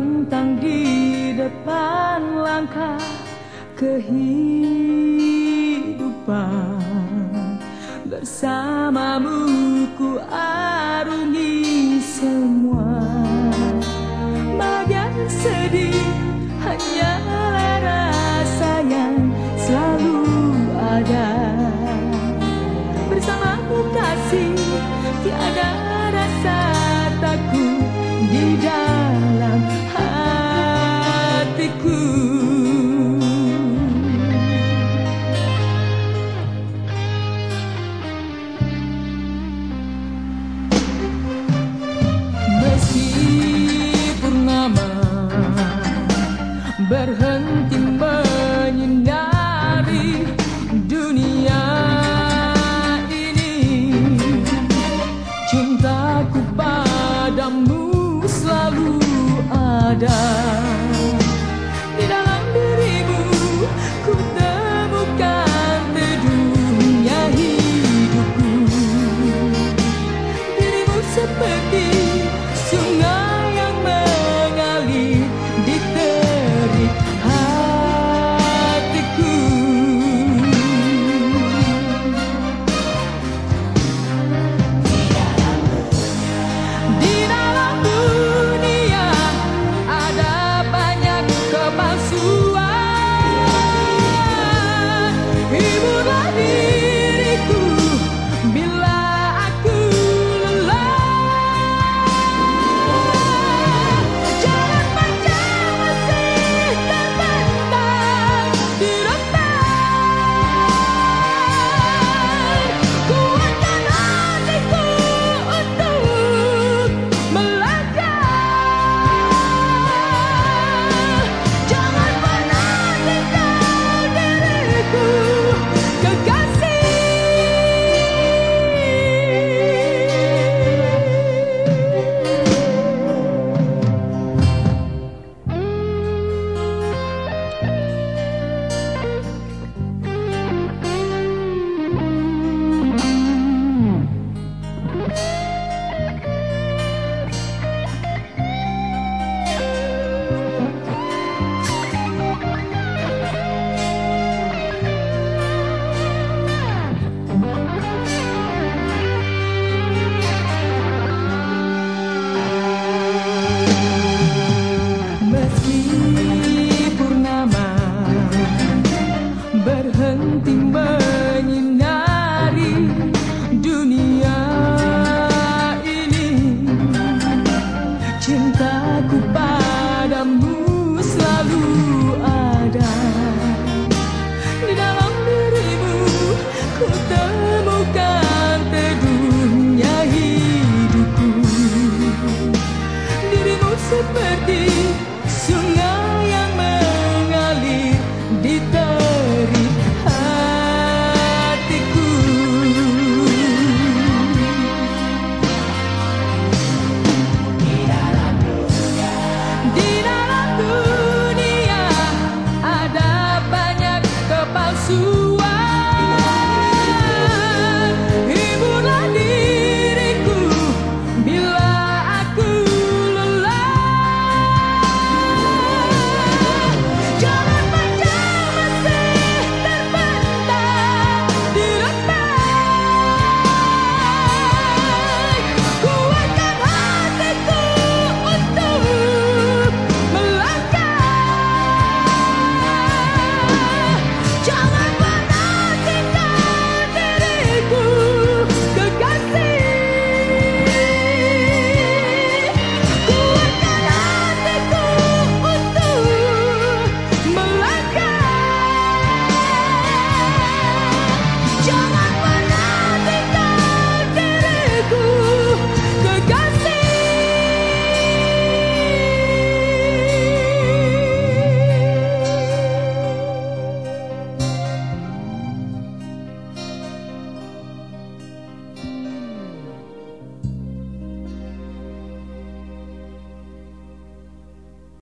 membentang di depan langkah kehidupan. Bersamamu ku arungi semua bagian sedih. berhenti menyinari dunia ini. Cintaku padamu selalu ada.